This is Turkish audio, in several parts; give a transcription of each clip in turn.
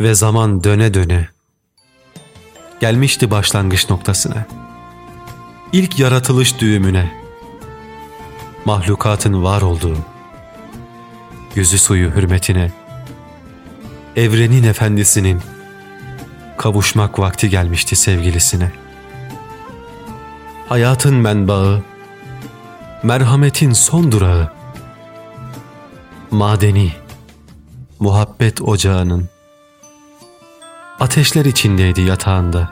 Ve zaman döne döne gelmişti başlangıç noktasına. İlk yaratılış düğümüne, mahlukatın var olduğu, yüzü suyu hürmetine, evrenin efendisinin kavuşmak vakti gelmişti sevgilisine. Hayatın menbaı, merhametin son durağı, madeni, muhabbet ocağının, ateşler içindeydi yatağında.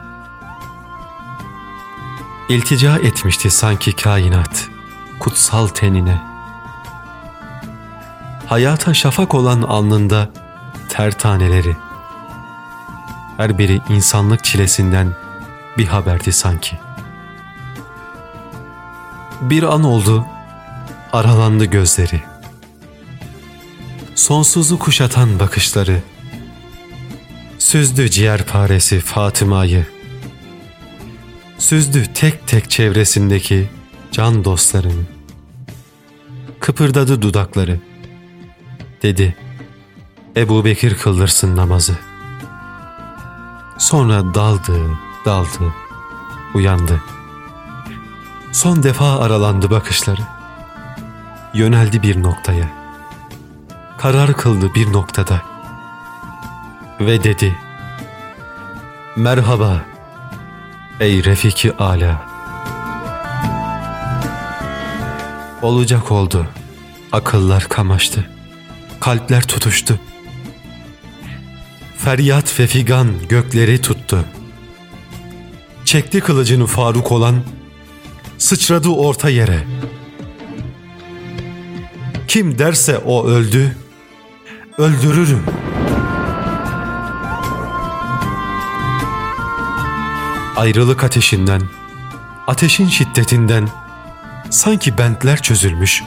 İltica etmişti sanki kainat, kutsal tenine. Hayata şafak olan alnında ter taneleri. Her biri insanlık çilesinden bir haberdi sanki. Bir an oldu, aralandı gözleri. Sonsuzu kuşatan bakışları, Süzdü ciğerparesi Fatıma'yı. Süzdü tek tek çevresindeki can dostlarını. Kıpırdadı dudakları. Dedi, Ebu Bekir kıldırsın namazı. Sonra daldı, daldı, uyandı. Son defa aralandı bakışları. Yöneldi bir noktaya. Karar kıldı bir noktada ve dedi Merhaba ey Refiki Ala. Olacak oldu. Akıllar kamaştı. Kalpler tutuştu. Feryat ve figan gökleri tuttu. Çekti kılıcını Faruk olan sıçradı orta yere. Kim derse o öldü öldürürüm.'' Ayrılık ateşinden, ateşin şiddetinden sanki bentler çözülmüş,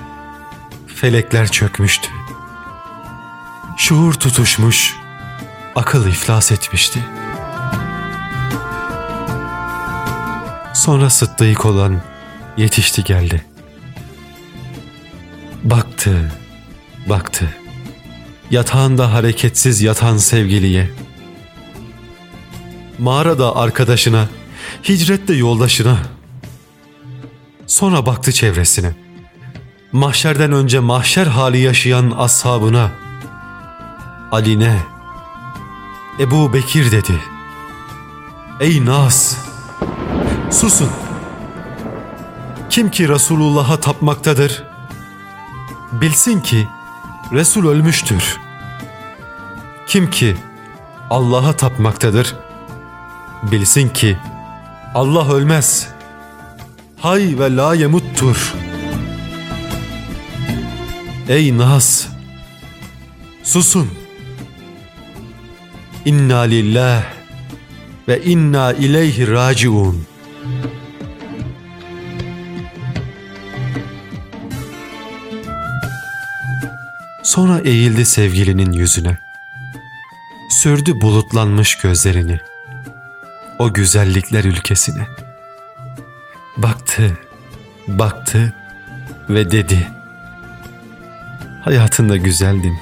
felekler çökmüştü. Şuur tutuşmuş, akıl iflas etmişti. Sonra sıddık olan yetişti geldi. Baktı, baktı. Yatağında hareketsiz yatan sevgiliye. Mağarada arkadaşına hicrette yoldaşına. Sonra baktı çevresine. Mahşerden önce mahşer hali yaşayan ashabına. Ali'ne, Ebu Bekir dedi. Ey Nas! Susun! Kim ki Resulullah'a tapmaktadır, bilsin ki Resul ölmüştür. Kim ki Allah'a tapmaktadır, bilsin ki Allah ölmez. Hay ve la yemuttur. Ey Nas! Susun! İnna lillah ve inna ileyhi raciun. Sonra eğildi sevgilinin yüzüne. Sürdü bulutlanmış gözlerini o güzellikler ülkesine. Baktı, baktı ve dedi. Hayatında güzeldin.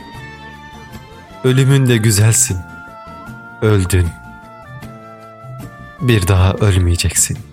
Ölümünde güzelsin. Öldün. Bir daha ölmeyeceksin.''